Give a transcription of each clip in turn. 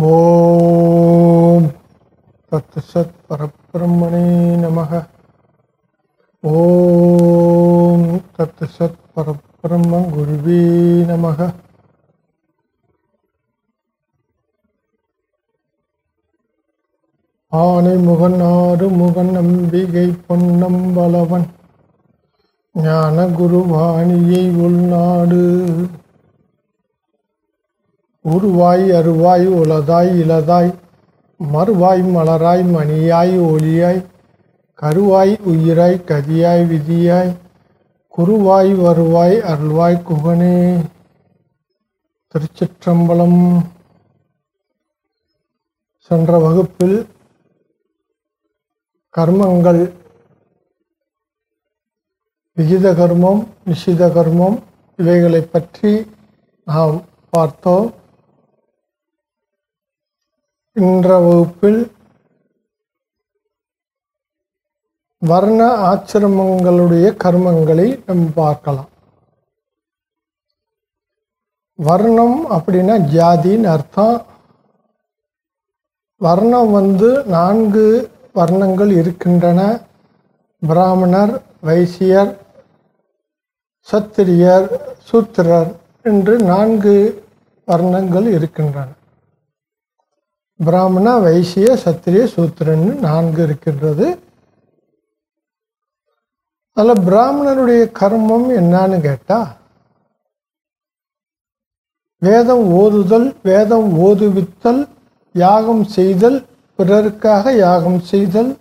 ஓம் தத்து சத் பரபிரம்மணே நமக. ஓம் தத் சத் பரபிரம்ம குருவே நமக. ஆனை முகன் ஆறு முகன் நம்பிகை பொன்னம்பலவன் ஞான குருவாணியை உள்நாடு. உருவாய் அருவாய் உலதாய் இலதாய் மறுவாய் மலராய் மணியாய் ஒளியாய் கருவாய் உயிராய் கதியாய் விதியாய் குருவாய் வருவாய் அருள்வாய் குகனே. திருச்சிற்றம்பலம் சென்ற வகுப்பில் கர்மங்கள் விகித கர்மம் நிஷித கர்மம் இவைகளை பற்றி நாம் பார்த்தோம். இன்ற வகுப்பில் வர்ண ஆச்சிரமங்களுடைய கர்மங்களை நம்ம பார்க்கலாம். வர்ணம் அப்படின்னா ஜாதின்னு அர்த்தம். வர்ணம் வந்து நான்கு வர்ணங்கள் இருக்கின்றன. பிராமணர் வைசியர் சத்திரியர் சூத்திரர் என்று நான்கு வர்ணங்கள் இருக்கின்றன. பிராமண வைசிய சத்திரிய சூத்திரன்னு நான்கு இருக்கின்றது. அதில் பிராமணருடைய கர்மம் என்னான்னு கேட்டால் வேதம் ஓதுதல் வேதம் ஓதுவித்தல் யாகம் செய்தல் பிறருக்காக யாகம் செய்தல்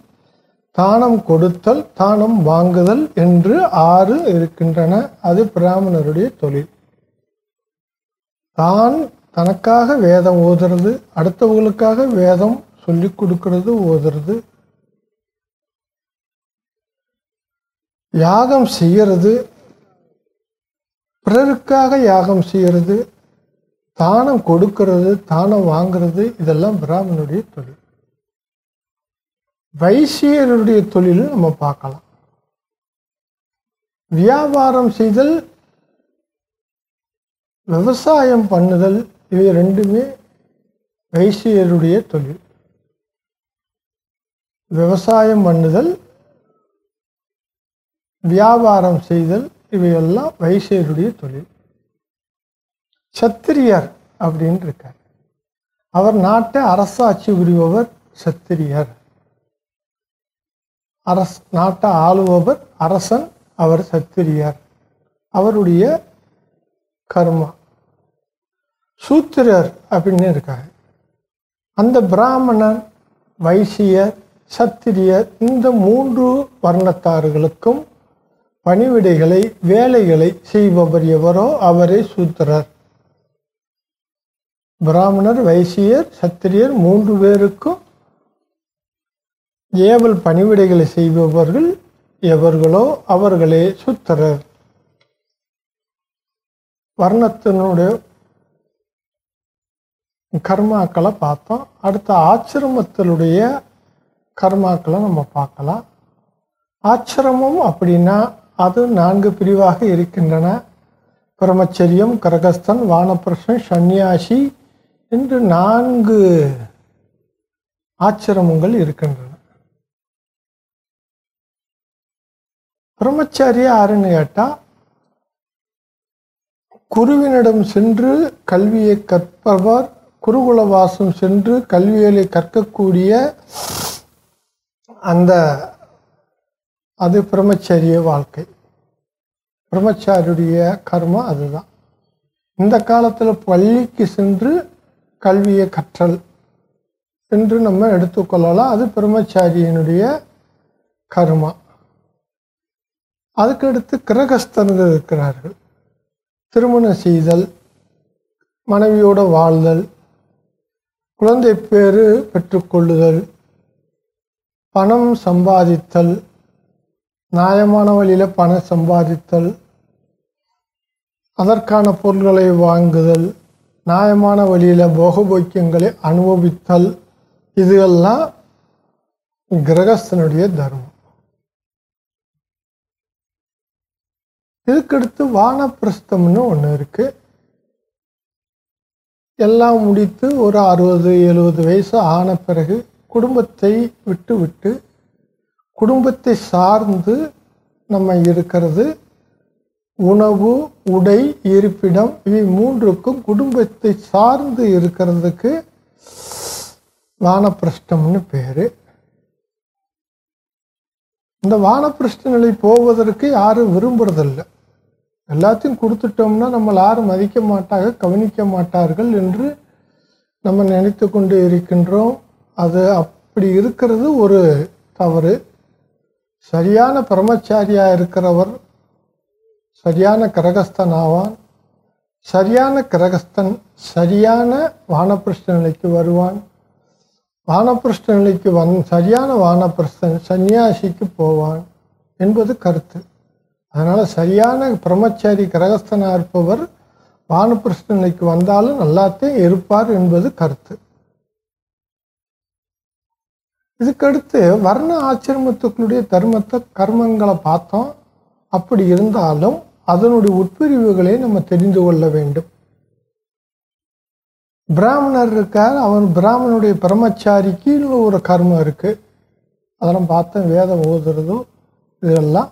தானம் கொடுத்தல் தானம் வாங்குதல் என்று ஆறு இருக்கின்றன. அது பிராமணருடைய தொழில். தான் தனக்காக வேதம் ஓதுறது அடுத்தவங்களுக்காக வேதம் சொல்லிக் கொடுக்கறது ஓதுறது யாகம் செய்கிறது பிறருக்காக யாகம் செய்கிறது தானம் கொடுக்கிறது தானம் வாங்குறது இதெல்லாம் பிராமணனுடைய தொழில். வைசியருடைய தொழில் நம்ம பார்க்கலாம். வியாபாரம் செய்தல் விவசாயம் பண்ணுதல் இவை ரெண்டுமே வைசியருடைய தொழில். விவசாயம் பண்ணுதல் வியாபாரம் செய்தல் இவையெல்லாம் வைசியருடைய தொழில். சத்திரியர் அப்படின்னு இருக்கார். அவர் நாட்டை அரசாட்சி புரிபவர் சத்திரியர். அரஸ் நாட்டை ஆளுபவர் அரசன் அவர் சத்திரியர். அவருடைய கர்மா. சூத்திரர் அப்படின்னு இருக்காங்க அந்த பிராமணன் வைசியர் சத்திரியர் இந்த மூன்று வர்ணத்தார்களுக்கும் பணிவிடைகளை வேலைகளை செய்பவர் எவரோ அவரே சூத்திரர். பிராமணர் வைசியர் சத்திரியர் மூன்று பேருக்கும் ஏவல் பணிவிடைகளை செய்பவர்கள் எவர்களோ அவர்களே சுத்தரர். வர்ணத்தினுடைய கர்மாக்களை பார்த்தோம். அடுத்த ஆச்சிரமத்தினுடைய கர்மாக்களை நம்ம பார்க்கலாம். ஆச்சிரமம் அப்படின்னா அது நான்கு பிரிவாக இருக்கின்றன. பிரம்மச்சரியம் கரகஸ்தன் வானப்பிரசன் சன்னியாசி என்று நான்கு ஆச்சிரமங்கள் இருக்கின்றன. பிரம்மச்சாரியா யாருன்னு கேட்டால் குருவினிடம் சென்று கல்வியை கற்பவர் குருகுலவாசம் சென்று கல்வியலை கற்கக்கூடிய அந்த அது பிரம்மச்சரிய வாழ்க்கை. பிரம்மச்சாரியுடைய கர்மம் அதுதான். இந்த காலத்தில் பள்ளிக்கு சென்று கல்வியை கற்றல் என்று நம்ம எடுத்துக்கொள்ளலாம் அது பிரம்மச்சாரியினுடைய கர்மா அதுக்கடுத்து கிரகஸ்தர்கள் இருக்கிறார்கள். திருமணம் செய்தல் மனைவியோட வாழ்தல் குழந்தை பேறு பெற்றுக்கொள்ளுதல் பணம் சம்பாதித்தல் நியாயமான வழியில் பணம் சம்பாதித்தல் அதற்கான பொருள்களை வாங்குதல் நியாயமான வழியில் போகபோக்கியங்களை அனுபவித்தல் இதுகெல்லாம் கிரகஸ்தனுடைய தர்மம். இதுக்கடுத்து வானப்பிரஸ்தம்னு ஒன்று இருக்குது எல்லாம் முடித்து ஒரு அறுபது எழுபது வயசு ஆன பிறகு குடும்பத்தை விட்டு விட்டு குடும்பத்தை சார்ந்து நம்ம இருக்கிறது உணவு உடை இருப்பிடம் இவை மூன்றுக்கும் குடும்பத்தை சார்ந்து இருக்கிறதுக்கு வானப்பிரஷ்டம்னு பேர். இந்த வானப்பிரஷ்ட நிலை போவதற்கு யாரும் விரும்புறதில்லை. எல்லாத்தையும் கொடுத்துட்டோம்னா நம்மளை யாரும் மதிக்க மாட்டாங்க கவனிக்க மாட்டார்கள் என்று நம்ம நினைத்து கொண்டு இருக்கின்றோம். அது அப்படி இருக்கிறது ஒரு தவறு. சரியான பிரம்மச்சாரியாக இருக்கிறவர் சரியான கிரகஸ்தன் ஆவான் சரியான கிரகஸ்தன் சரியான வானப்பிரஷ்ட நிலைக்கு வருவான். வானப்பிரஷ்ட நிலைக்கு வந் சரியான வானப்பிரஸ்தன் சன்னியாசிக்கு போவான் என்பது கருத்து. அதனால் சரியான பிரம்மச்சாரி கிரகஸ்தனாக இருப்பவர் வானப்பிரஷ்ட நிலைக்கு வந்தாலும் நல்லாத்தையும் இருப்பார் என்பது கருத்து. இதுக்கடுத்து வர்ண ஆச்சிரமத்துக்களுடைய தர்மத்தை கர்மங்களை பார்த்தோம். அப்படி இருந்தாலும் அதனுடைய உட்பிரிவுகளை நம்ம தெரிந்து கொள்ள வேண்டும். பிராமணர் இருக்கார் அவன் பிராமணனுடைய பிரம்மச்சாரிக்கு ஒரு கர்மம் இருக்குது அதெல்லாம் பார்த்தோம் வேதம் ஓதுறதும் இதெல்லாம்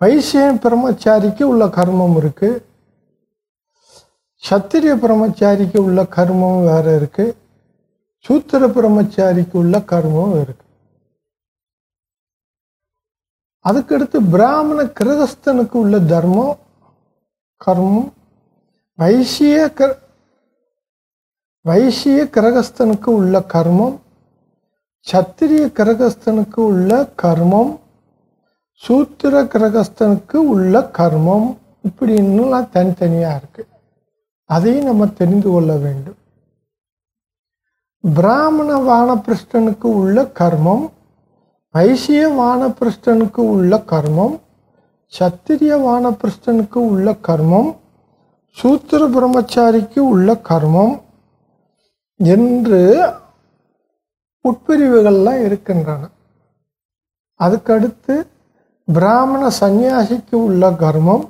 வைசியன் பிரம்மச்சாரிக்கு உள்ள கர்மம் இருக்குது சத்திரிய பிரம்மச்சாரிக்கு உள்ள கர்மம் வேறு இருக்குது சூத்திர பிரம்மச்சாரிக்கு உள்ள கர்மம் இருக்குது அதுக்கடுத்து பிராமண கிரகஸ்தனுக்கு உள்ள தர்மம் கர்மம். வைசிய கிர வைசிய கிரகஸ்தனுக்கு உள்ள கர்மம். சத்திரிய கிரகஸ்தனுக்கு உள்ள கர்மம். சூத்திர கிரகஸ்தனுக்கு உள்ள கர்மம் இப்படி இன்னும் தனித்தனியாக இருக்குது அதையும் நம்ம தெரிந்து கொள்ள வேண்டும். பிராமண வானப்பிருஷ்டனுக்கு உள்ள கர்மம் வைசிய வானப்பிருஷ்டனுக்கு உள்ள கர்மம் சத்திரிய வானப்பிருஷ்டனுக்கு உள்ள கர்மம் சூத்திர பிரம்மச்சாரிக்கு உள்ள கர்மம் என்று உட்பிரிவுகள்லாம் இருக்கின்றன. அதுக்கடுத்து பிராமண சந்நியாசிக்கு உள்ள கர்மம்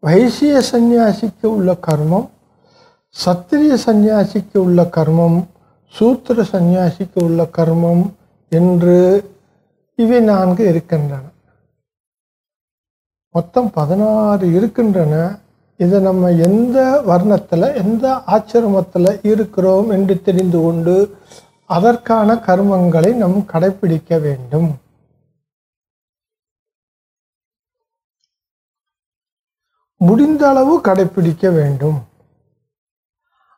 வைசிய சந்நியாசிக்கு உள்ள கர்மம் சத்திரிய சந்நியாசிக்கு உள்ள கர்மம் சூத்திர சந்நியாசிக்கு உள்ள கர்மம் என்று இவை நான்கு இருக்கின்றன. மொத்தம் பதினாறு இருக்கின்றன. இதை நம்ம எந்த வர்ணத்தில் எந்த ஆச்சிரமத்தில் இருக்கிறோம் என்று தெரிந்து கொண்டு அதற்கான கர்மங்களை நம் கடைபிடிக்க வேண்டும். முடிந்த அளவு கடைபிடிக்க வேண்டும்.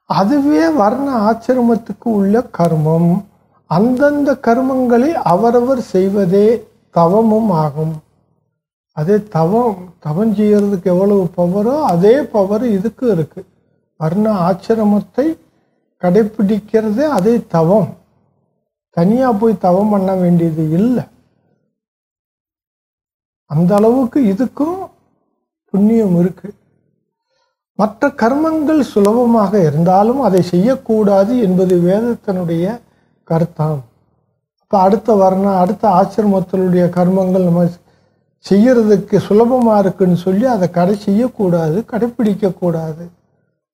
அதுவே வர்ண ஆச்சிரமத்துக்கு உள்ள கர்மம். அந்தந்த கர்மங்களை அவரவர் செய்வதே தவமும் ஆகும். அதே தவம் தவம் செய்கிறதுக்கு எவ்வளவு பவரோ அதே பவர் இதுக்கு இருக்கு. வர்ண ஆச்சிரமத்தை கடைபிடிக்கிறதே அதே தவம். தனியாக போய் தவம் பண்ண வேண்டியது இல்லை. அந்த அளவுக்கு இதுக்கும் புண்ணியம் இருக்கு. மற்ற கர்மங்கள் சுலபமாக இருந்தாலும் அதை செய்யக்கூடாது என்பது வேதத்தினுடைய கருத்தாம். அப்போ அடுத்த வர்ணம் அடுத்த ஆசிரமத்தினுடைய கர்மங்கள் நம்ம செய்யறதுக்கு சுலபமாக இருக்குன்னு சொல்லி அதை கடை செய்யக்கூடாது கடைப்பிடிக்கக்கூடாது.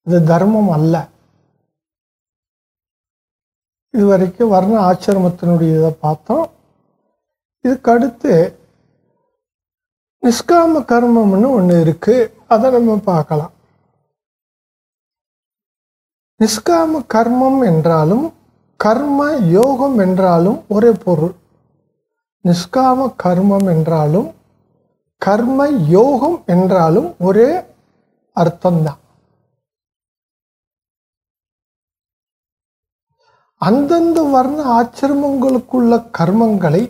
இது தர்மம் அல்ல. இதுவரைக்கும் வர்ண ஆசிரமத்தினுடைய இதை பார்த்தோம். இதுக்கு அடுத்து நிஷ்காம கர்மம்னு ஒன்று இருக்கு. அதை நம்ம பார்க்கலாம். நிஷ்காம கர்மம் என்றாலும் கர்ம யோகம் என்றாலும் ஒரே பொருள். நிஷ்காம கர்மம் என்றாலும் கர்ம யோகம் என்றாலும் ஒரே அர்த்தம்தான். அந்தந்த வர்ண ஆச்சிரமங்களுக்குள்ள கர்மங்களை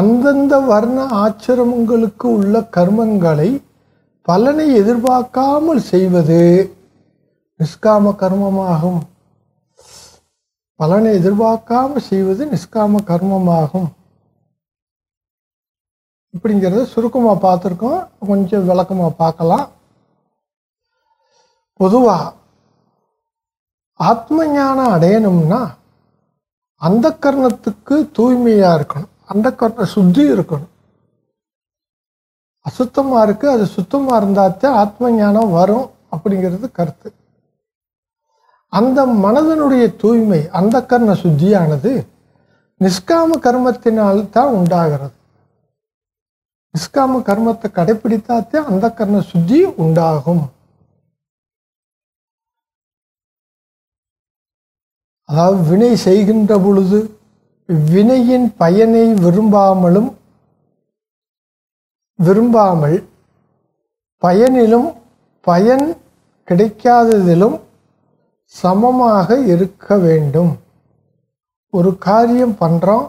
அந்தந்த வர்ண ஆச்சிரமங்களுக்கு உள்ள கர்மங்களை பலனை எதிர்பார்க்காமல் செய்வது நிஷ்காம கர்மமாகும். பலனை எதிர்பார்க்காமல் செய்வது நிஷ்காம கர்மமாகும். இப்படிங்கிறத சுருக்கமாக பார்த்துருக்கோம். கொஞ்சம் விளக்கமாக பார்க்கலாம். பொதுவாக ஆத்ம ஞானம் அடையணும்னா அந்த கர்ணத்துக்கு தூய்மையாக இருக்கணும். அந்த கர்ண சுத்தி இருக்கணும். அசுத்தமாக இருக்குது அது சுத்தமாக இருந்தாத்தே ஆத்ம ஞானம் வரும் அப்படிங்கிறது கருத்து. அந்த மனதனுடைய தூய்மை அந்த கர்ண சுத்தியானது நிஷ்காம கர்மத்தினால் தான் உண்டாகிறது. நிஷ்காம கர்மத்தை கடைபிடித்தாத்தே அந்த கர்ண சுத்தி உண்டாகும். அதாவது வினை செய்கின்ற பொழுது வினையின் பயனை விரும்பாமலும் விரும்பாமல் பயனிலும் பயன் கிடைக்காததிலும் சமமாக இருக்க வேண்டும். ஒரு காரியம் பண்ணுறோம்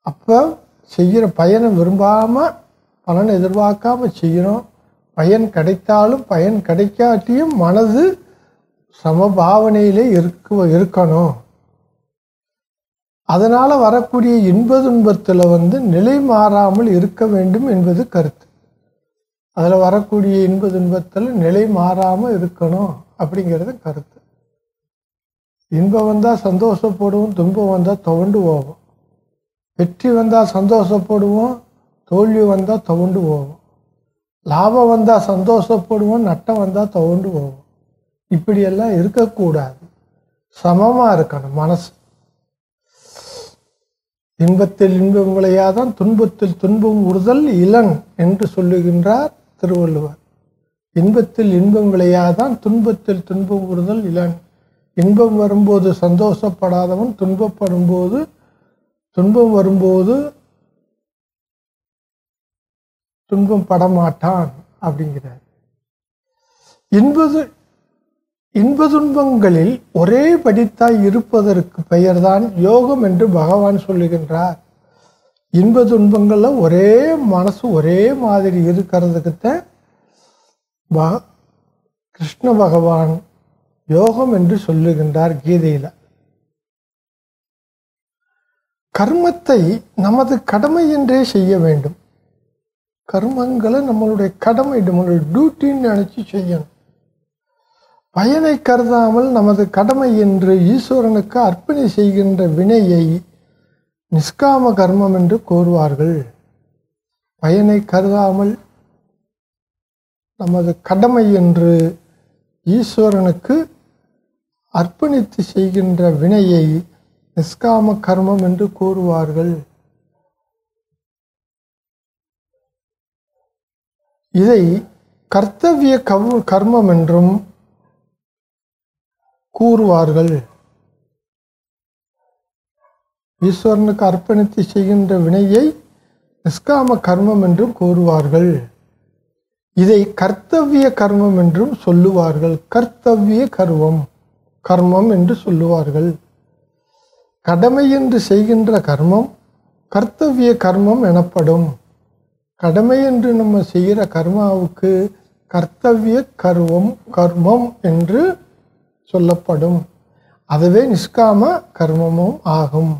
அப்போ செய்கிற பயனை விரும்பாமல் பலனை எதிர்பார்க்காம செய்கிறோம். பயன் கிடைத்தாலும் பயன் கிடைக்காட்டியும் மனது சமபாவனையிலே இருக்க இருக்கணும். அதனால் வரக்கூடிய இன்ப துன்பத்தில் வந்து நிலை மாறாமல் இருக்க வேண்டும் என்பது கருத்து. அதில் வரக்கூடிய இன்ப துன்பத்தில் நிலை மாறாமல் இருக்கணும் அப்படிங்கிறது கருத்து. இன்பம் வந்தால் சந்தோஷப்படுவோம் துன்பம் வந்தால் துவண்டு போவோம். வெற்றி வந்தால் சந்தோஷப்படுவோம் தோல்வி வந்தால் துவண்டு போவோம். லாபம் வந்தால் சந்தோஷப்படுவோம் நட்டம் வந்தால் துவண்டு போவோம். இப்படியெல்லாம் இருக்கக்கூடாது. சமமாக இருக்கணும் மனசு. இன்பத்தில் இன்பம் விளையாதான் துன்பத்தில் துன்பம் உறுதல் இளன் என்று சொல்லுகின்றார் திருவள்ளுவர். இன்பத்தில் இன்பம் விளையாதான் துன்பத்தில் துன்பம் உறுதல் இளன் இன்பம் வரும்போது சந்தோஷப்படாதவன் துன்பப்படும் போது துன்பம் வரும்போது துன்பம் படமாட்டான் அப்படிங்கிறார். இன்பது இன்ப துன்பங்களில் ஒரே படித்தாய் இருப்பதற்கு பெயர்தான் யோகம் என்று பகவான் சொல்லுகின்றார். இன்ப துன்பங்களில் ஒரே மனசு ஒரே மாதிரி இருக்கிறதுக்குத்தான் ப- கிருஷ்ண பகவான் யோகம் என்று சொல்லுகின்றார் கீதையில். கர்மத்தை நமது கடமை என்றே செய்ய வேண்டும். கர்மங்களை நம்மளுடைய கடமை நம்மளுடைய டியூட்டின்னு நினச்சி செய்யணும். பயனை கருதாமல் நமது கடமை என்று ஈஸ்வரனுக்கு அர்ப்பணி செய்கின்ற வினையை நிஷ்காம கர்மம் என்று கூறுவார்கள். பயனை கருதாமல் நமது கடமை என்று ஈஸ்வரனுக்கு அர்ப்பணித்து செய்கின்ற வினையை நிஷ்காம கர்மம் என்று கூறுவார்கள். இதை கர்த்தவிய கவ் கர்மம் என்றும் கூறுவார்கள். ஈஸ்வரனுக்கு அர்ப்பணித்து செய்கின்ற வினையை நிஷ்காம கர்மம் என்றும் கூறுவார்கள். இதை கர்த்தவிய கர்மம் என்றும் சொல்லுவார்கள். கர்த்தவிய கர்வம் கர்மம் என்று சொல்லுவார்கள். கடமை என்று செய்கின்ற கர்மம் கர்த்தவிய கர்மம் எனப்படும். கடமை என்று நம்ம செய்கிற கர்மாவுக்கு கர்த்தவிய கர்வம் கர்மம் என்று சொல்லப்படும். அதுவே நிஷ்காம கர்மமும் ஆகும்.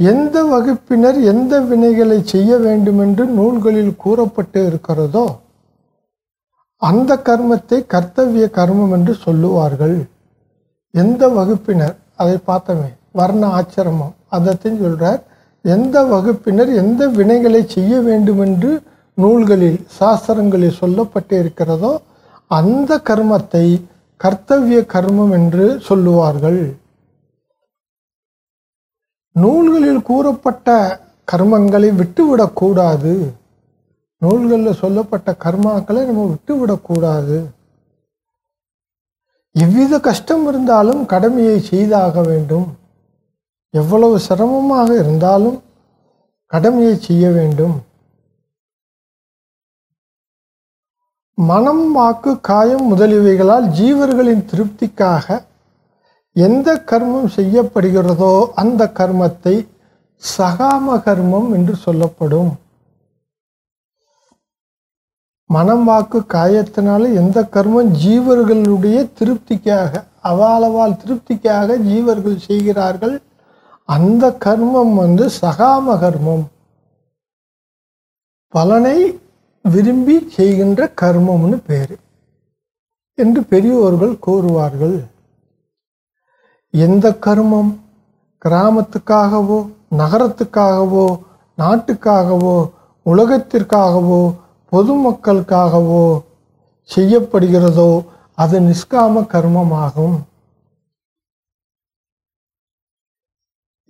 எந்த வகுப்பினர் எந்த வினைகளை செய்ய வேண்டுமென்று நூல்களில் கூறப்பட்டு இருக்கிறதோ அந்த கர்மத்தை கர்த்தவிய கர்மம் என்று சொல்லுவார்கள். எந்த வகுப்பினர் அதை பார்த்தோமே வர்ண ஆச்சிரமம் அதைத்தான் சொல்றார். எந்த வகுப்பினர் எந்த வினைகளை செய்ய வேண்டுமென்று நூல்களில் சாஸ்திரங்களில் சொல்லப்பட்டு இருக்கிறதோ அந்த கர்மத்தை கர்த்தவிய கர்மம் என்று சொல்லுவார்கள். நூல்களில் கூறப்பட்ட கர்மங்களை விட்டுவிடக்கூடாது நூல்களில் சொல்லப்பட்ட கர்மாக்களை நம்ம விட்டுவிடக்கூடாது எவ்வித கஷ்டம் இருந்தாலும் கடமையை செய்தாக வேண்டும். எவ்வளவு சிரமமாக இருந்தாலும் கடமையை செய்ய வேண்டும். மனம் வாக்கு காயம் முதலியவைகளால் ஜீவர்களின் திருப்திக்காக எந்த கர்மம் செய்யப்படுகிறதோ அந்த கர்மத்தை சகாம கர்மம் என்று சொல்லப்படும். மனம் வாக்கு காயத்தினால எந்த கர்மம் ஜீவர்களுடைய திருப்திக்காக அவாலவால் திருப்திக்காக ஜீவர்கள் செய்கிறார்கள் அந்த கர்மம் வந்து சகாம கர்மம். பலனை விரும்பி செய்கின்ற கர்மம்னு பேர். என்று பெரியோர்கள் கூறுவார்கள். எந்த கர்மம்? கிராமத்துக்காகவோ நகரத்துக்காகவோ நாட்டுக்காகவோ உலகத்திற்காகவோ பொதுமக்களுக்காகவோ செய்யப்படுகிறதோ அது நிஷ்காம கர்மமாகும்.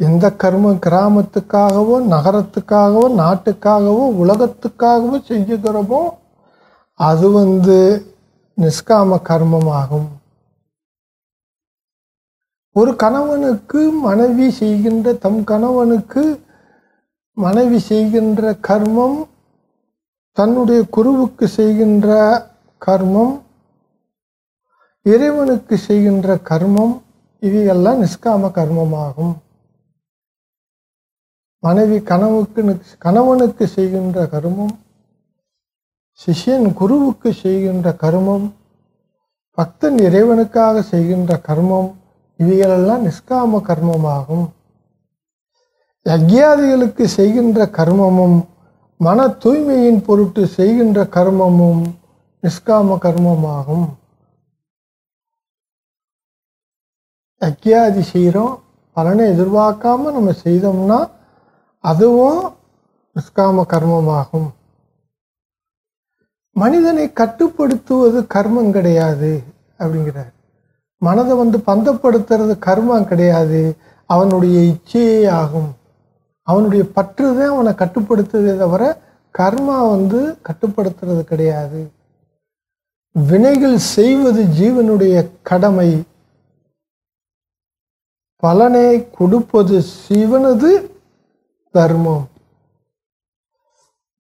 எந்த கர்மம் கிராமத்துக்காகவோ நகரத்துக்காகவோ நாட்டுக்காகவோ உலகத்துக்காகவோ செய்யுகிறோமோ அது வந்து நிஷ்காம கர்மமாகும். ஒரு கணவனுக்கு மனைவி செய்கின்ற தம் கணவனுக்கு மனைவி செய்கின்ற கர்மம் தன்னுடைய குருவுக்கு செய்கின்ற கர்மம் இறைவனுக்கு செய்கின்ற கர்மம் இவையெல்லாம் நிஷ்காம கர்மமாகும். மனைவி கனவுக்கு கணவனுக்கு செய்கின்ற கர்மம் சிஷ்யன் குருவுக்கு செய்கின்ற கர்மம் பக்தன் இறைவனுக்காக செய்கின்ற கர்மம் இவைகளெல்லாம் நிஷ்காம கர்மமாகும். யக்யாதிகளுக்கு செய்கின்ற கர்மமும் மன தூய்மையின் பொருட்டு செய்கின்ற கர்மமும் நிஷ்காம கர்மமாகும். யக்யாதி செய்கிறோம் பலனை எதிர்பார்க்காம நம்ம செய்தோம்னா அதுவும் நிஷ்காம கர்மமாகும். மனிதனை கட்டுப்படுத்துவது கர்மம் கிடையாது அப்படிங்கிறார். மனதை வந்து பந்தப்படுத்துறது கர்மம் கிடையாது அவனுடைய இச்சையே ஆகும். அவனுடைய பற்று தான் அவனை கட்டுப்படுத்துதே தவிர கர்மா வந்து கட்டுப்படுத்துறது கிடையாது. வினைகள் செய்வது ஜீவனுடைய கடமை. பலனை கொடுப்பது சிவனது தர்மம்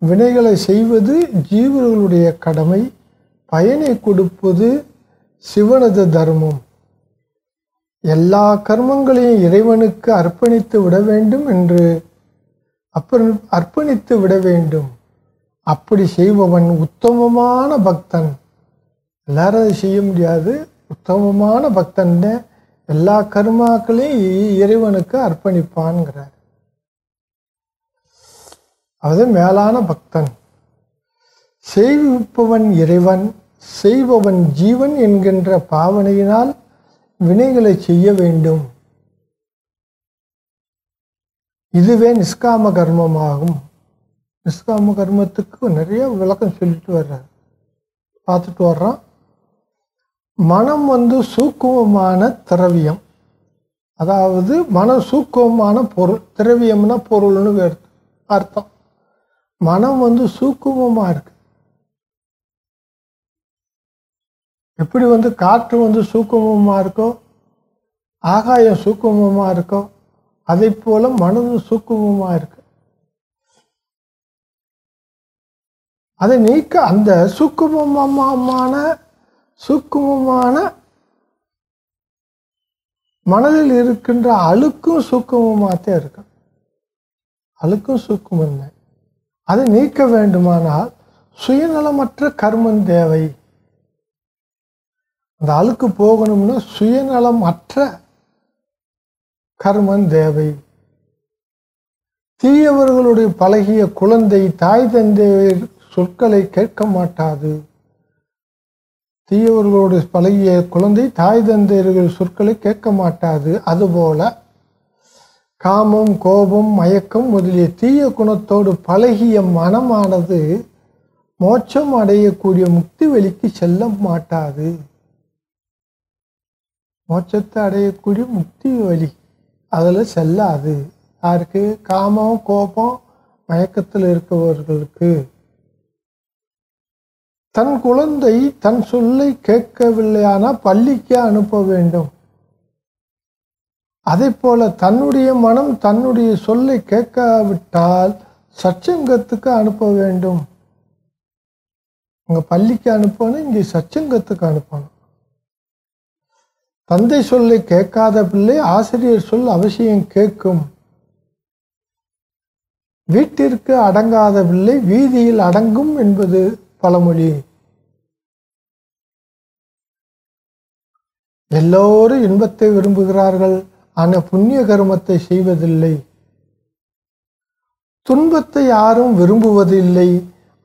வினைகளை செய்வது ஜீவர்களுடைய கடமை பயனை கொடுப்பது சிவனது தர்மம். எல்லா கர்மங்களையும் இறைவனுக்கு அர்ப்பணித்து விட வேண்டும் என்று அர்ப்பணித்து விட வேண்டும். அப்படி செய்பவன் உத்தமமான பக்தன். எல்லாரும் அதை செய்ய முடியாது. உத்தமமான பக்தன் எல்லா கர்மாக்களையும் இறைவனுக்கு அர்ப்பணிப்பான்கிறார். அது மேலான பக்தன். செய்விப்பவன் இறைவன் செய்பவன் ஜீவன் என்கின்ற பாவனையினால் வினைகளை செய்ய வேண்டும். இதுவே நிஷ்காம கர்மமாகும். நிஷ்காம கர்மத்துக்கு நிறைய விளக்கம் சொல்லிட்டு வர்றார். பார்த்துட்டு வர்றோம். மனம் வந்து சூக்குமமான திரவியம். அதாவது மன சூக்குமமான பொருள். திரவியம்னா பொருள்னு அர்த்தம். மனம் வந்து சூக்குமமாக இருக்கு. எப்படி வந்து காற்று வந்து சூக்குமமாக இருக்கோ ஆகாயம் சூக்குமமாக இருக்கோ அதை போல மனது சூக்குமமாக இருக்கு. அதை நீக்க அந்த சூக்குமமான சூக்குமமான மனதில் இருக்கின்ற அழுக்கும் சூக்குமமாகத்தே இருக்கும் அழுக்கும் சூக்குமம் அதை நீக்க வேண்டுமானால் சுயநலமற்ற கர்மம் தேவை. அந்த அழுக்கு போகணும்னா சுயநலம் அற்ற கர்மம் தேவை. தீயவர்களுடைய பழகிய குழந்தை தாய் தந்தை சொற்களை கேட்க மாட்டாது. தீயவர்களுடைய பழகிய குழந்தை தாய் தந்தையர்கள் சொற்களை கேட்க மாட்டாது. அதுபோல காமம் கோபம் மயக்கம் முதலிய தீய குணத்தோடு பழகிய மனமானது மோட்சம் அடையக்கூடிய முக்தி வெளிக்கு செல்ல மாட்டாது. மோட்சத்தை அடையக்கூடிய முக்தி வழி அதில் செல்லாது. யாருக்கு? காமம் கோபம் மயக்கத்தில் இருக்கிறவர்களுக்கு தன் குழந்தை தன் சொல்லை கேட்கவில்லையானா பள்ளிக்கு அனுப்ப வேண்டும். அதே போல தன்னுடைய மனம் தன்னுடைய சொல்லை கேட்காவிட்டால் சச்சங்கத்துக்கு அனுப்ப வேண்டும். அங்க பள்ளிக்கு அனுப்பணும் இங்கே சச்சங்கத்துக்கு அனுப்பணும். தந்தை சொல்லை கேட்காத பிள்ளை ஆசிரியர் சொல் அவசியம் கேட்கும். வீட்டிற்கு அடங்காத பிள்ளை வீதியில் அடங்கும் என்பது பழமொழி. எல்லோரும் இன்பத்தை விரும்புகிறார்கள். ஆனால் புண்ணிய கர்மத்தை செய்வதில்லை. துன்பத்தை யாரும் விரும்புவதில்லை.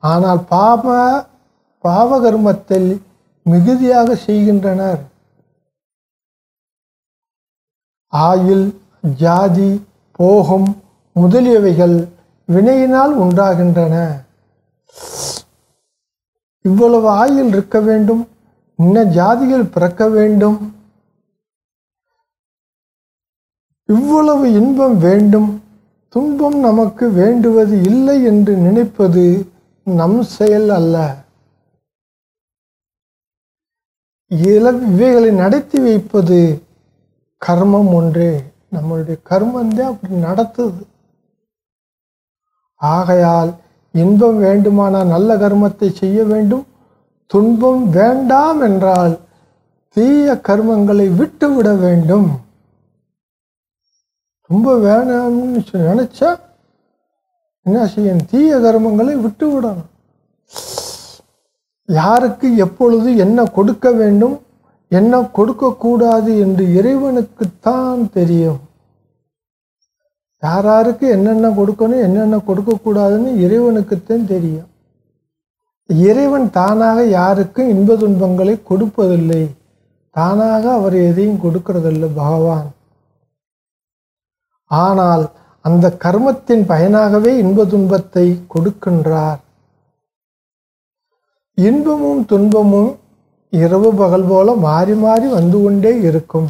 ஆனால் பாப கர்மத்தில் மிகுதியாக செய்கின்றனர். ஆயில் ஜாதி போகம் முதலியவைகள் வினையினால் உண்டாகின்றன. இவ்வளவு ஆயில் இருக்க வேண்டும் இன்ன ஜாதியில் பிறக்க வேண்டும். இவ்வளவு இன்பம் வேண்டும். துன்பம் நமக்கு வேண்டுவது இல்லை என்று நினைப்பது நம் செயல் அல்ல. இவைகளை நடத்தி வைப்பது கர்மம் ஒன்றே. நம்மளுடைய கர்மந்தே அப்படி நடத்துது. ஆகையால் இன்பம் வேண்டுமானால் நல்ல கர்மத்தை செய்ய வேண்டும். துன்பம் வேண்டாம் என்றால் தீய கர்மங்களை விட்டு விட வேண்டும். ரொம்ப வேணாம்னு நினச்சா என்ன செய்யும் தீய கர்மங்களை விட்டு விடணும். யாருக்கு எப்பொழுது என்ன கொடுக்க வேண்டும் என்ன கொடுக்கக்கூடாது என்று இறைவனுக்குத்தான் தெரியும். யார் யாருக்கு என்னென்ன கொடுக்கணும் என்னென்ன கொடுக்கக்கூடாதுன்னு இறைவனுக்குத்தான் தெரியும். இறைவன் தானாக யாருக்கும் இன்ப துன்பங்களை கொடுப்பதில்லை. தானாக அவர் எதையும் கொடுக்கறதில்லை. பகவான். ஆனால் அந்த கர்மத்தின் பயனாகவே இன்ப துன்பத்தை கொடுக்கின்றார். இன்பமும் துன்பமும் இரவு பகல் போல மாறி மாறி வந்து கொண்டே இருக்கும்.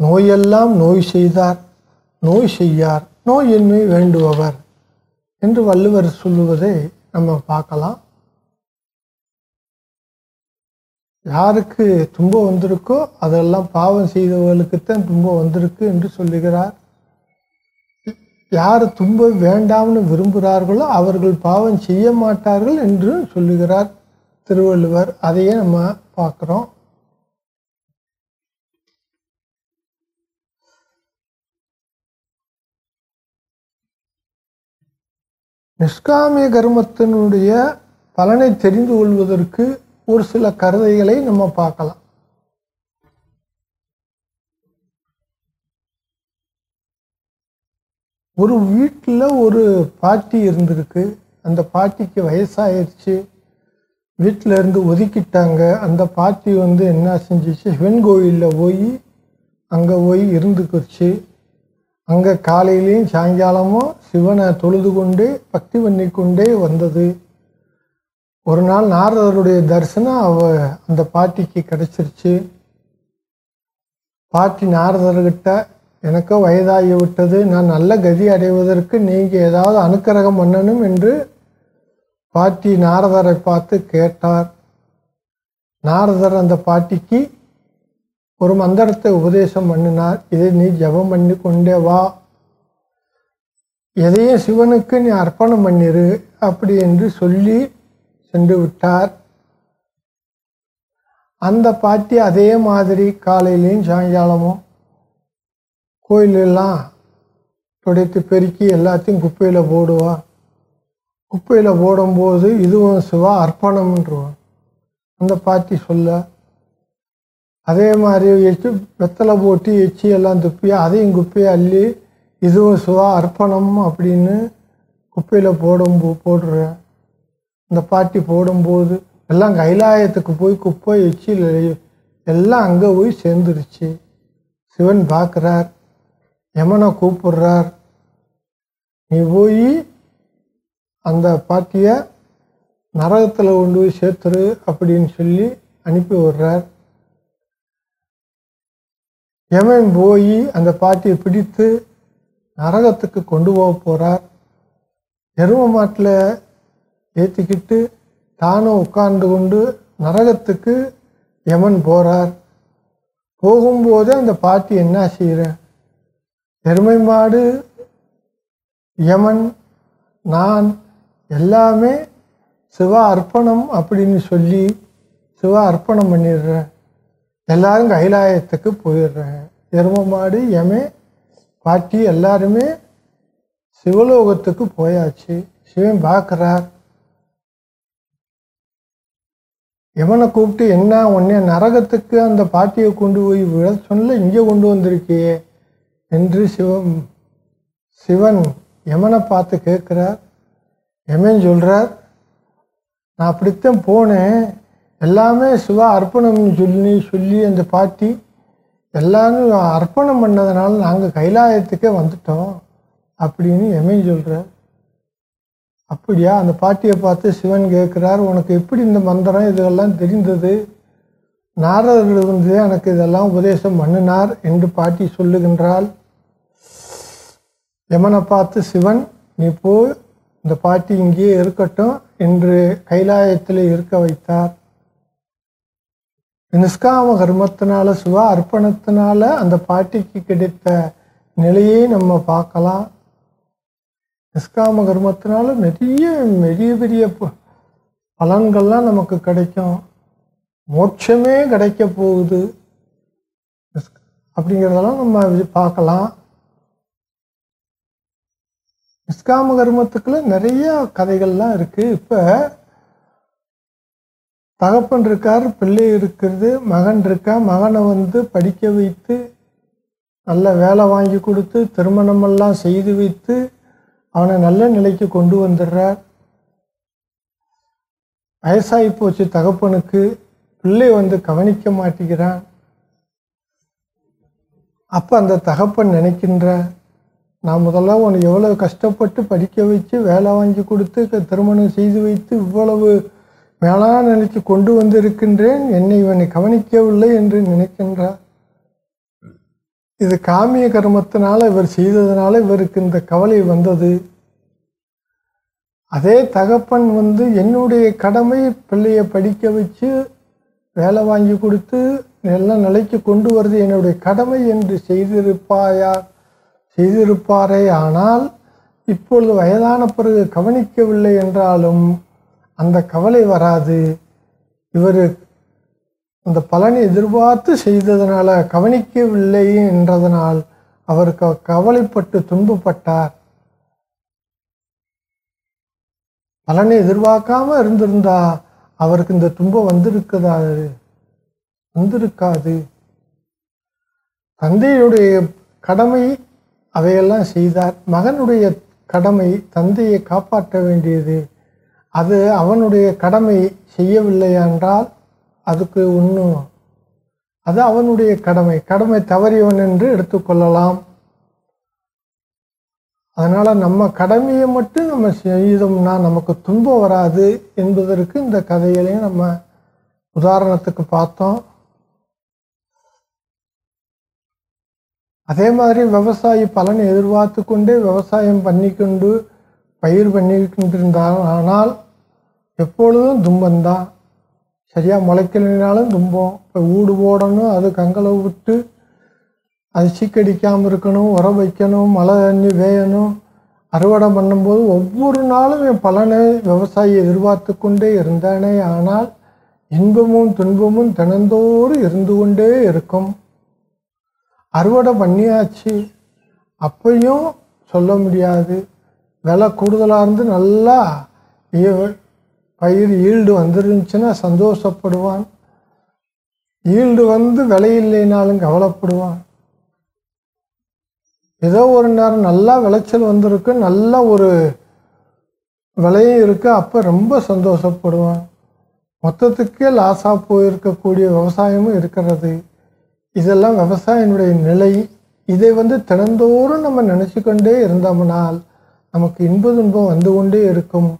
நோயெல்லாம் நோய் செய்தார் நோய் செய்யார் நோய் என்னை வேண்டுபவர் என்று வள்ளுவர் சொல்லுவதை நம்ம பார்க்கலாம். யாருக்கு துன்பம் வந்திருக்கோ அதெல்லாம் பாவம் செய்தவர்களுக்குத்தான் துன்பம் வந்திருக்கு என்று சொல்லுகிறார். யார் துன்பம் வேண்டாம்னு விரும்புகிறார்களோ அவர்கள் பாவம் செய்ய மாட்டார்கள் என்று சொல்லுகிறார் திருவள்ளுவர். அதையே நம்ம பார்க்குறோம். நிஷ்காமிய கர்மத்தினுடைய பலனை தெரிந்து கொள்வதற்கு ஒரு சில கருதைகளை நம்ம பார்க்கலாம். ஒரு வீட்டில் ஒரு பாட்டி இருந்திருக்கு. அந்த பாட்டிக்கு வயசாயிருச்சு. வீட்டில் இருந்து ஒதுக்கிட்டாங்க. அந்த பாட்டி வந்து என்ன செஞ்சிச்சு? சிவன் கோயிலில் போய் அங்கே போய் இருந்துக்குச்சு. அங்கே காலையிலையும் சாயங்காலமும் சிவனை தொழுது கொண்டே பக்தி பண்ணி கொண்டே வந்தது. ஒரு நாள் நாரதருடைய தரிசனம் அவ அந்த பாட்டிக்கு கிடைச்சிருச்சு. பாட்டி நாரதர்கிட்ட எனக்கோ வயதாகி விட்டது. நான் நல்ல கதி அடைவதற்கு நீங்கள் ஏதாவது அனுக்கிரகம் பண்ணணும் என்று பாட்டி நாரதரை பார்த்து கேட்டார். நாரதர் அந்த பாட்டிக்கு ஒரு மந்திரத்தை உபதேசம் பண்ணினார். இதை நீ ஜெபம் பண்ணி கொண்டே வா. எதையும் சிவனுக்கு நீ அர்ப்பணம் பண்ணிரு அப்படி என்று சொல்லி சென்று விட்டார். அந்த பாட்டி அதே மாதிரி காலையிலையும் சாயங்காலமும் கோயிலெல்லாம் துடைத்து பெருக்கி எல்லாத்தையும் குப்பையில் போடுவா. குப்பையில் போடும்போது இதுவும் சிவா அர்ப்பணம்ன்றவான் அந்த பாட்டி சொல்ல அதே மாதிரி எச்சு வெத்தலை போட்டு எச்சி எல்லாம் துப்பி அதையும் குப்பையை அள்ளி இதுவும் சிவா அர்ப்பணம் அப்படின்னு குப்பையில் போடும் போடுறேன். இந்த பாட்டி போடும்போது எல்லாம் கைலாயத்துக்கு போய் குப்பை வச்சு எல்லாம் அங்கே போய் சேர்ந்துருச்சு. சிவன் பார்க்குறார். யமனை கூப்பிடுறார். நீ போய் அந்த பாட்டியை நரகத்தில் கொண்டு போய் சேர்த்துரு அப்படின்னு சொல்லி அனுப்பி விடுறார். யமன் போய் அந்த பாட்டியை பிடித்து நரகத்துக்கு கொண்டு போக போகிறார் எரும மாட்டில் ஏற்றிக்கிட்டு தானும் உட்கார்ந்து கொண்டு நரகத்துக்கு யமன் போகிறார் போகும்போது அந்த பாட்டி என்ன செய்கிறேன் எருமை மாடு யமன் நான் எல்லாமே சிவா அர்ப்பணம் அப்படின்னு சொல்லி சிவா அர்ப்பணம் பண்ணிடுறேன் எல்லாரும் கைலாயத்துக்கு போயிடுறேன் எரும மாடு யமே பாட்டி எல்லாருமே சிவலோகத்துக்கு போயாச்சு. சிவன் பார்க்குறார். எவனை கூப்பிட்டு என்ன உடனே நரகத்துக்கு அந்த பாட்டியை கொண்டு போய் விட சொல்ல இங்கே கொண்டு வந்திருக்கியே என்று சிவன் சிவன் யமனை பார்த்து கேட்குறார். யமன் சொல்கிறார் நான் அப்படித்தான் போனேன். எல்லாமே சிவா அர்ப்பணம்னு சொல்லி சொல்லி அந்த பாட்டி எல்லாரும் அர்ப்பணம் பண்ணதுனால நாங்கள் கைலாயத்துக்கே வந்துட்டோம் அப்படின்னு யமன் சொல்கிறார் அப்படியா? அந்த பாட்டியை பார்த்து சிவன் கேட்குறார் உனக்கு எப்படி இந்த மந்திரம் இதெல்லாம் தெரிந்தது? நாரதர் வந்து எனக்கு இதெல்லாம் உபதேசம் பண்ணினார் என்று பாட்டி சொல்லுகின்றாள். யமனை பார்த்து சிவன் நீ போ இந்த பாட்டி இங்கேயே இருக்கட்டும் என்று கைலாயத்தில் இருக்க வைத்தார். நிஷ்காம கர்மத்தினால சிவ அர்ப்பணத்தினால அந்த பாட்டிக்கு கிடைத்த நிலையை நம்ம பார்க்கலாம். நிஷ்காம கர்மத்தினால நிறைய பெரிய பெரிய ப- பலன்கள்லாம் நமக்கு கிடைக்கும். மோட்சமே கிடைக்க போகுது. அப்படிங்கிறதெல்லாம் நம்ம பார்க்கலாம். நிஷ்காம கர்மத்துக்குள்ள நிறைய கதைகள்லாம் இருக்கு. இப்போ தகப்பன் இருக்கார் பிள்ளை இருக்கிறது மகன் இருக்கா மகனை வந்து படிக்க வைத்து நல்ல வேலை வாங்கி கொடுத்து திருமணமெல்லாம் செய்து வைத்து அவனை நல்ல நிலைக்கு கொண்டு வந்துடுறார். வயசாகி போச்சு தகப்பனுக்கு. பிள்ளை வந்து கவனிக்க மாட்டேங்கிறான். அப்போ அந்த தகப்பன் நினைக்கின்ற நான் முதல்ல உன்னை எவ்வளோ கஷ்டப்பட்டு படிக்க வச்சு வேலை வாங்கி கொடுத்து க- திருமணம் செய்து வைத்து இவ்வளவு மேலான நிலைக்கு கொண்டு வந்திருக்கின்றேன். என்னை இவனை கவனிக்கவில்லை என்று நினைக்கின்றார். இது காமிய கர்மத்தினால இவர் செய்ததுனால இவருக்கு இந்த கவலை வந்தது. அதே தகப்பன் வந்து என்னுடைய கடமை பிள்ளையை படிக்க வச்சு வேலை வாங்கி கொடுத்து நல்ல நிலைக்கு கொண்டு வருது. என்னுடைய கடமை என்று செய்திருப்பாயா? செய்திருப்பாரே. ஆனால் இப்பொழுது வயதான பிறகு கவனிக்கவில்லை என்றாலும் அந்த கவலை வராது. இவர் அந்த பலனை எதிர்பார்த்து செய்ததனால கவனிக்கவில்லை என்றதனால் அவருக்கு கவலைப்பட்டு துன்பப்பட்டார். பலனை எதிர்பார்க்காம இருந்திருந்தா அவருக்கு இந்த துன்பம் வந்திருக்குதாது வந்திருக்காது. தந்தையுடைய கடமை அவையெல்லாம் செய்தார். மகனுடைய கடமை தந்தையை காப்பாற்ற வேண்டியது. அது அவனுடைய கடமை செய்யவில்லை என்றால் அதுக்கு ஒன்றும் அது அவனுடைய கடமை. கடமை தவறியவன் என்று எடுத்துக்கொள்ளலாம் அதனால் நம்ம கடமையை மட்டும் நம்ம செய்தோம்னா நமக்கு துன்பம் வராது என்பதற்கு இந்த கதைகளையும் நம்ம உதாரணத்துக்கு பார்த்தோம். அதே மாதிரி விவசாயி பலனை எதிர்பார்த்து கொண்டே விவசாயம் பண்ணிக்கொண்டு பயிர் பண்ணிக்கிட்டு இருந்தால் ஆனால் எப்பொழுதும் தும்பந்தான் சரியாக முளைக்கலைனாலும் தும்போம். இப்போ ஊடு போடணும் அது கங்களை விட்டு அது சீக்கடிக்காமல் இருக்கணும் உரம் வைக்கணும் மழை தண்ணி வேயணும். அறுவடை பண்ணும்போது ஒவ்வொரு நாளும் என் பலனை விவசாயி எதிர்பார்த்து கொண்டே இருந்தானே. ஆனால் இன்பமும் துன்பமும் தினந்தோறும் இருந்து கொண்டே இருக்கும். அறுவடை பண்ணியாச்சு. அப்பையும் சொல்ல முடியாது. விலை கூடுதலாக இருந்து நல்லா பயிர் ஈல்டு வந்துருந்துச்சுன்னா சந்தோஷப்படுவான். ஈல்டு வந்து விலை இல்லைனாலும் கவலைப்படுவான். ஏதோ ஒரு நேரம் நல்லா விளைச்சல் வந்திருக்கு நல்ல ஒரு விலையும் இருக்கு அப்போ ரொம்ப சந்தோஷப்படுவான். மொத்தத்துக்கே லாஸாக போயிருக்கக்கூடிய விவசாயமும் இருக்கிறது. இதெல்லாம் விவசாயினுடைய நிலை. இதை வந்து தினந்தோறும் நம்ம நினச்சிக்கொண்டே இருந்தோம்னால் நமக்கு இன்ப துன்பம் வந்து கொண்டே இருக்கும்.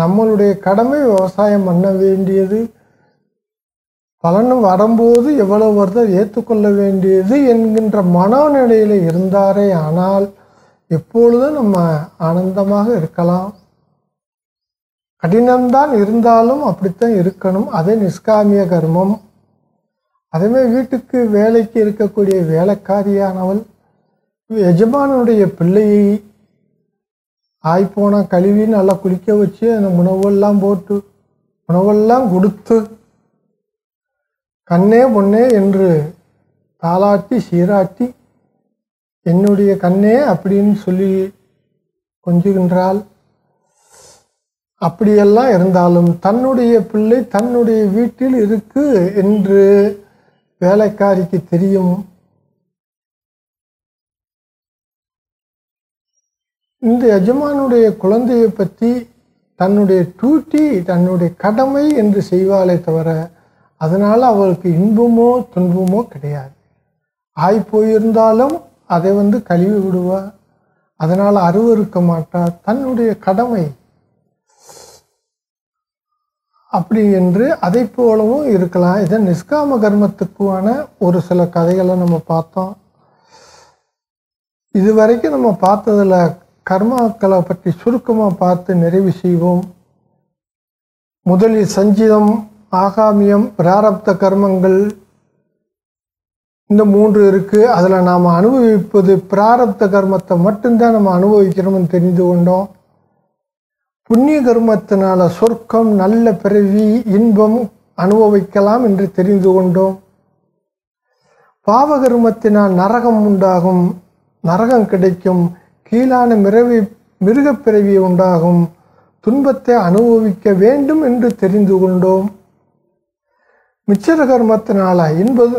நம்மளுடைய கடமை விவசாயம் பண்ண வேண்டியது பலனும் வரும்போது எவ்வளவு வருதோ ஏற்றுக்கொள்ள வேண்டியது என்கின்ற மனநிலையில் இருந்தாரே ஆனால் எப்பொழுதும் நம்ம ஆனந்தமாக இருக்கலாம். கடினம்தான் இருந்தாலும் அப்படித்தான் இருக்கணும். அதே நிஷ்காமிய கர்மம். அதேமாதிரி வீட்டுக்கு வேலைக்கு இருக்கக்கூடிய வேலைக்காரியானவள் எஜமானுடைய பிள்ளையை ஆய்ப்போனா கழுவி நல்லா குளிக்க வச்சு அந்த உணவெல்லாம் போட்டு உணவெல்லாம் கொடுத்து கண்ணே பொண்ணே என்று தாளாட்டி சீராட்டி என்னுடைய கண்ணே அப்படின்னு சொல்லி கொஞ்சுகின்றாள். அப்படியெல்லாம் இருந்தாலும் தன்னுடைய பிள்ளை தன்னுடைய வீட்டில் இருக்கு என்று வேலைக்காரிக்கு தெரியும். இந்த எஜமானுடைய குழந்தையை பற்றி தன்னுடைய டியூட்டி தன்னுடைய கடமை என்று செய்வாளே தவிர அதனால் அவளுக்கு இன்பமோ துன்பமோ கிடையாது. ஆய் போயிருந்தாலும் அதை வந்து கழுவி விடுவா. அதனால் அருவருக்க மாட்டா. தன்னுடைய கடமை. அப்படி என்று அதை போலவும் இருக்கலாம். இதை நிஷ்காம கர்மத்துக்குமான ஒரு சில கதைகளை நம்ம பார்த்தோம். இதுவரைக்கும் நம்ம பார்த்ததில் கர்மாக்களை பற்றி சுருக்கமாக பார்த்து நிறைவு செய்வோம். முதலில் சஞ்சிதம் ஆகாமியம் பிராரப்த கர்மங்கள் இந்த மூன்று இருக்குது அதில் நாம் அனுபவிப்பது பிராரப்த கர்மத்தை மட்டும்தான் நம்ம அனுபவிக்கிறோம்னு தெரிந்து கொண்டோம். புண்ணிய கர்மத்தினால சொர்க்கம் நல்ல பிறவி இன்பம் அனுபவிக்கலாம் என்று தெரிந்து கொண்டோம். பாவகர்மத்தினால் நரகம் உண்டாகும் நரகம் கிடைக்கும். கீழான மிரவி மிருகப்பிறவி உண்டாகும். துன்பத்தை அனுபவிக்க வேண்டும் என்று தெரிந்து கொண்டோம். மிச்சர கர்மத்தினால இன்பது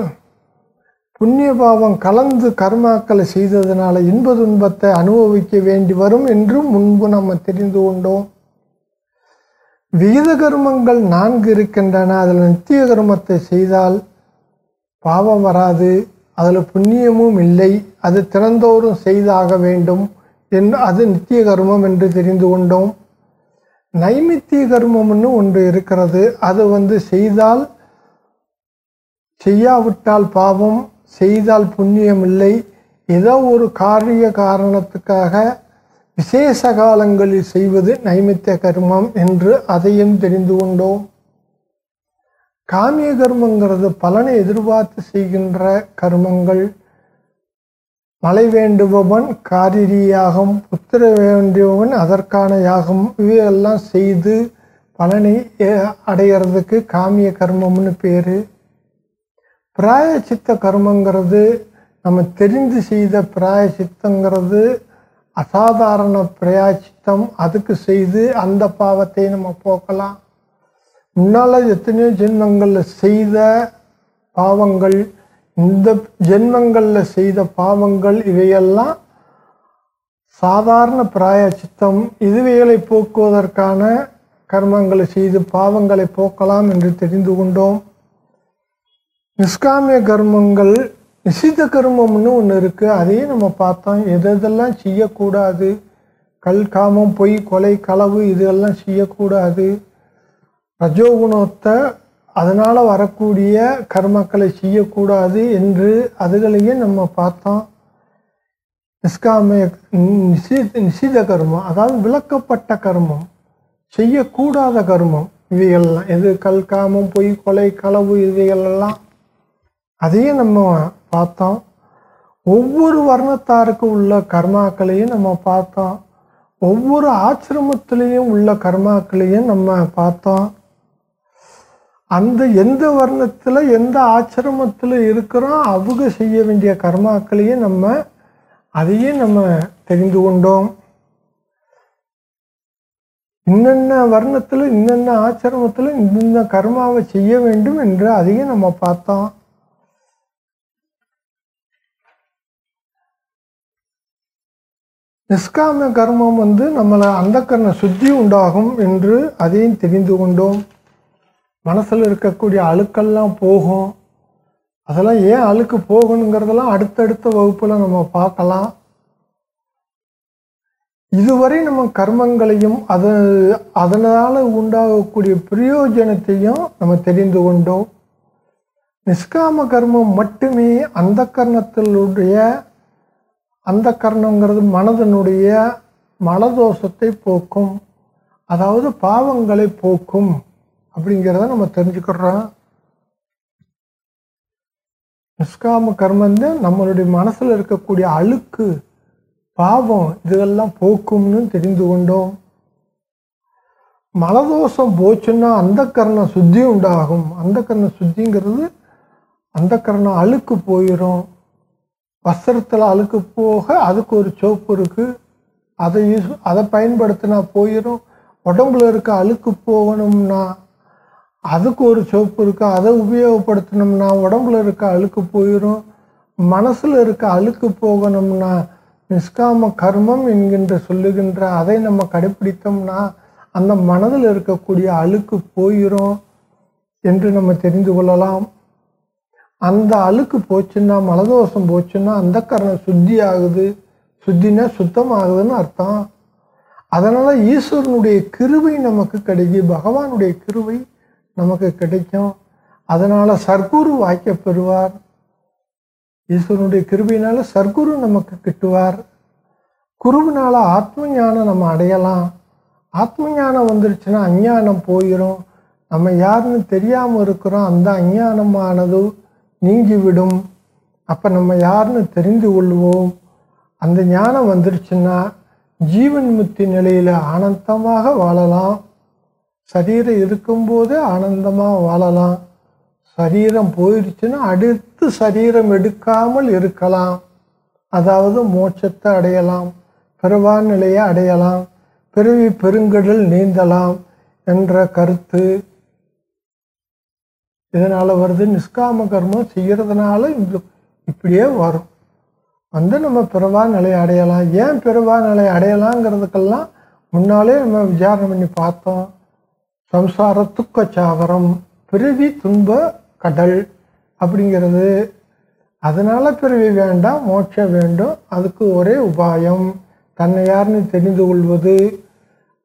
புண்ணிய பாவம் கலந்து கர்மாக்களை செய்ததுனால இன்ப துன்பத்தை அனுபவிக்க வேண்டி வரும் என்று முன்பு நம்ம தெரிந்து கொண்டோம். விகித கர்மங்கள் நான்கு இருக்கின்றன. அதில் நித்திய கர்மத்தை செய்தால் பாவம் வராது. அதில் புண்ணியமும் இல்லை. அது திறந்தோறும் செய்தாக வேண்டும். என் அது நித்திய கர்மம் என்று தெரிந்து கொண்டோம். நைமித்திய கர்மம்னு ஒன்று இருக்கிறது. அது வந்து செய்தால் செய்யாவிட்டால் பாவம் செய்தால் புண்ணியம் இல்லை. ஏதோ ஒரு காரிய காரணத்துக்காக விசேஷ காலங்களில் செய்வது நைமித்திய கர்மம் என்று அதையும் தெரிந்து கொண்டோம். காமிய கர்மங்கிறது பலனை எதிர்பார்த்து செய்கின்ற கர்மங்கள். மழை வேண்டுபவன் காரிரி யாகம் புத்திர வேண்டியவன் அதற்கான யாகம். இவையெல்லாம் செய்து பலனை அடைகிறதுக்கு அடையிறதுக்கு காமிய கர்மம்னு பேர். பிராயசித்த கர்மங்கிறது நம்ம தெரிந்து செய்த பிராயச்சித்தங்கிறது அசாதாரண பிராயச்சித்தம் அதுக்கு செய்து அந்த பாவத்தை நம்ம போக்கலாம். முன்னால் எத்தனையோ ஜென்மங்களில் செய்த பாவங்கள் இந்த ஜென்மங்களில் செய்த பாவங்கள் இவையெல்லாம் சாதாரண பிராயச்சித்தம் இதுவைகளை போக்குவதற்கான கர்மங்களை செய்து பாவங்களை போக்கலாம் என்று தெரிந்து கொண்டோம். நிஷ்காமிய கர்மங்கள் நிஷித்த கர்மம்னு ஒன்று இருக்குது அதையும் நம்ம பார்த்தோம். எதெல்லாம் செய்யக்கூடாது? கல் காமம் பொய் கொலை களவு இதெல்லாம் செய்யக்கூடாது. ரஜோகுணத்தை அதனால் வரக்கூடிய கர்மக்களை செய்யக்கூடாது என்று அதுகளையும் நம்ம பார்த்தோம். நிஷ்காமய நிஷி நிஷித கர்மம் அதாவது விளக்கப்பட்ட கர்மம் செய்யக்கூடாத கர்மம் இவைகள்லாம் எது கல் காமம் பொய் கொலை களவு இவைகளெல்லாம் அதையும் நம்ம பார்த்தோம். ஒவ்வொரு வர்ணத்தாருக்கு உள்ள கர்மாக்களையும் நம்ம பார்த்தோம். ஒவ்வொரு ஆசிரமத்திலையும் உள்ள கர்மாக்களையும் நம்ம பார்த்தோம். அந்த எந்த வர்ணத்தில் எந்த ஆச்சிரமத்தில் இருக்கிறோம் அவங்க செய்ய வேண்டிய கர்மாக்களையும் நம்ம அதையும் நம்ம தெரிந்து கொண்டோம். இன்னென்ன வர்ணத்தில் இன்னென்ன ஆச்சிரமத்தில் இந்த கர்மாவை செய்ய வேண்டும் என்று அதையும் நம்ம பார்த்தோம். நிஷ்காம கர்மம் வந்து நம்மளை அந்த கர்ண சுத்தி உண்டாகும் என்று அதையும் தெரிந்து கொண்டோம். மனசில் இருக்கக்கூடிய அழுக்கெல்லாம் போகும். அதெல்லாம் ஏன் அழுக்கு போகணுங்கிறதெல்லாம் அடுத்தடுத்த வகுப்பில் நம்ம பார்க்கலாம். இதுவரை நம்ம கர்மங்களையும் அது அதனால் உண்டாகக்கூடிய பிரயோஜனத்தையும் நம்ம தெரிந்து கொண்டோம். நிஷ்காம கர்மம் மட்டுமே அந்த கர்ணத்தினுடைய அந்த கர்ணங்கிறது மனதனுடைய மனதோஷத்தை போக்கும். அதாவது பாவங்களை போக்கும். அப்படிங்கிறத நம்ம தெரிஞ்சுக்கிறோம். நிஷ்காம கர்மம் தான் நம்மளுடைய மனசில் இருக்கக்கூடிய அழுக்கு பாவம் இதெல்லாம் போக்கும்னு தெரிந்து கொண்டோம். மலதோஷம் போச்சுன்னா அந்த கரண சுத்தி உண்டாகும். அந்த கரண சுத்திங்கிறது அந்த கரணம் அழுக்கு போயிடும் வஸ்திரத்தில் அழுக்கு போக அதுக்கு ஒரு சோப்பு இருக்குது அதை யூஸ் அதை பயன்படுத்தினா போயிடும் உடம்புல இருக்க அழுக்கு போகணும்னா அதுக்கு ஒரு சோப்பு இருக்குது அதை உபயோகப்படுத்தினோம்னா உடம்புல இருக்க அழுக்கு போயிடும் மனசில் இருக்க அழுக்கு போகணும்னா நிஷ்காம கர்மம் என்கின்ற சொல்லுகின்ற அதை நம்ம கடைப்பிடித்தோம்னா அந்த மனதில் இருக்கக்கூடிய அழுக்கு போயிடும் என்று நம்ம தெரிந்து கொள்ளலாம். அந்த அழுக்கு போச்சுன்னா மலதோஷம் போச்சுன்னா அந்த கரணம் சுத்தி ஆகுது சுத்தினா சுத்தமாகுதுன்னு அர்த்தம். அதனால் ஈஸ்வரனுடைய கிருவை நமக்கு கிடைக்கி பகவானுடைய கிருவை நமக்கு கிடைக்கும். அதனால் சர்க்குரு வாய்க்க பெறுவார். ஈஸ்வரனுடைய கிருபினால் சர்க்குரு நமக்கு கிட்டுவார். குருவினால் ஆத்ம ஞானம் நம்ம அடையலாம். ஆத்ம ஞானம் வந்துருச்சுன்னா அஞ்ஞானம் போயிடும் நம்ம யாருன்னு தெரியாமல் இருக்கிறோம். அந்த அஞ்ஞானமானது நீங்கிவிடும். அப்போ நம்ம யாருன்னு தெரிந்து கொள்வோம். அந்த ஞானம் வந்துருச்சுன்னா ஜீவன் முக்தி நிலையில் ஆனந்தமாக வாழலாம். சரீரம் இருக்கும்போது ஆனந்தமாக வாழலாம். சரீரம் போயிடுச்சுன்னா அடுத்து சரீரம் எடுக்காமல் இருக்கலாம். அதாவது மோட்சத்தை அடையலாம். பிறவான் நிலையை அடையலாம். பிறவி பெருங்கடல் நீந்தலாம் என்ற கருத்து இதனால் வருது. நிஷ்காம கர்மம் செய்கிறதுனால இப்படியே வரும். வந்து நம்ம பிறவா நிலையை அடையலாம். ஏன் பிறவா நிலையை அடையலாங்கிறதுக்கெல்லாம் முன்னாலே நம்ம விசாரணை பண்ணி பார்த்தோம். சம்சார துக்கச்சாவரம் பிறவி துன்ப கடல் அப்படிங்கிறது. அதனால் பிறவி வேண்டாம் மோட்சம் வேண்டும். அதுக்கு ஒரே உபாயம் தன்னை யாருன்னு தெரிந்து கொள்வது.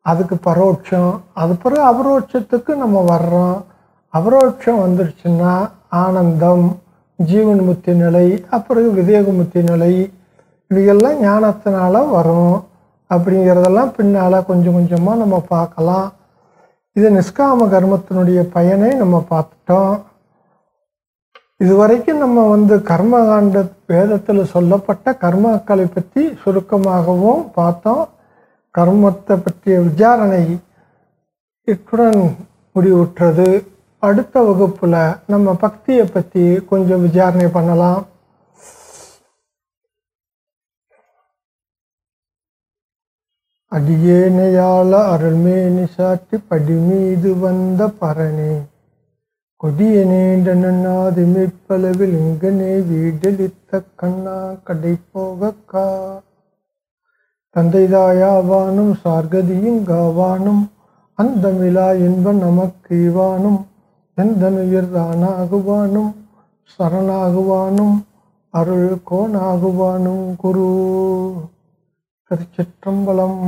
அதுக்கு பரோட்சம். அது பிறகு அபரோட்சத்துக்கு நம்ம வர்றோம். அபரோட்சம் வந்துருச்சுன்னா ஆனந்தம் ஜீவன் முத்தி நிலை அப்புறம் விவேக முக்தி நிலை. இவையெல்லாம் ஞானத்தினால வரும். அப்படிங்கிறதெல்லாம் பின்னால் கொஞ்சம் கொஞ்சமாக நம்ம பார்க்கலாம். இது நிஷ்காம கர்மத்தினுடைய பயனை நம்ம பார்த்துட்டோம். இதுவரைக்கும் நம்ம வந்து கர்மகாண்ட வேதத்தில் சொல்லப்பட்ட கர்மாக்களை பற்றி சுருக்கமாகவும் பார்த்தோம். கர்மத்தை பற்றிய விசாரணை இத்துடன் முடிவுற்றது. அடுத்த வகுப்பில் நம்ம பக்தியை பற்றி கொஞ்சம் விசாரணை பண்ணலாம். அடியேனையாள அருள்மேனி சாற்றி படிமீது வந்த பரணே. கொடியனேண்டனாதி மீட்பளவில் இங்கனே வீடளித்த கண்ணா கடை போகக்கா தந்தைதாயாவானும் சார்கதியும் காவானும் அந்தமிழா இன்ப நமக்கு இவானும் எந்தனுயிர் தானாகுவானும் சரணாகுவானும் அருள் கோனாகுவானும் குரு. திருச்சிற்றம்பலம்.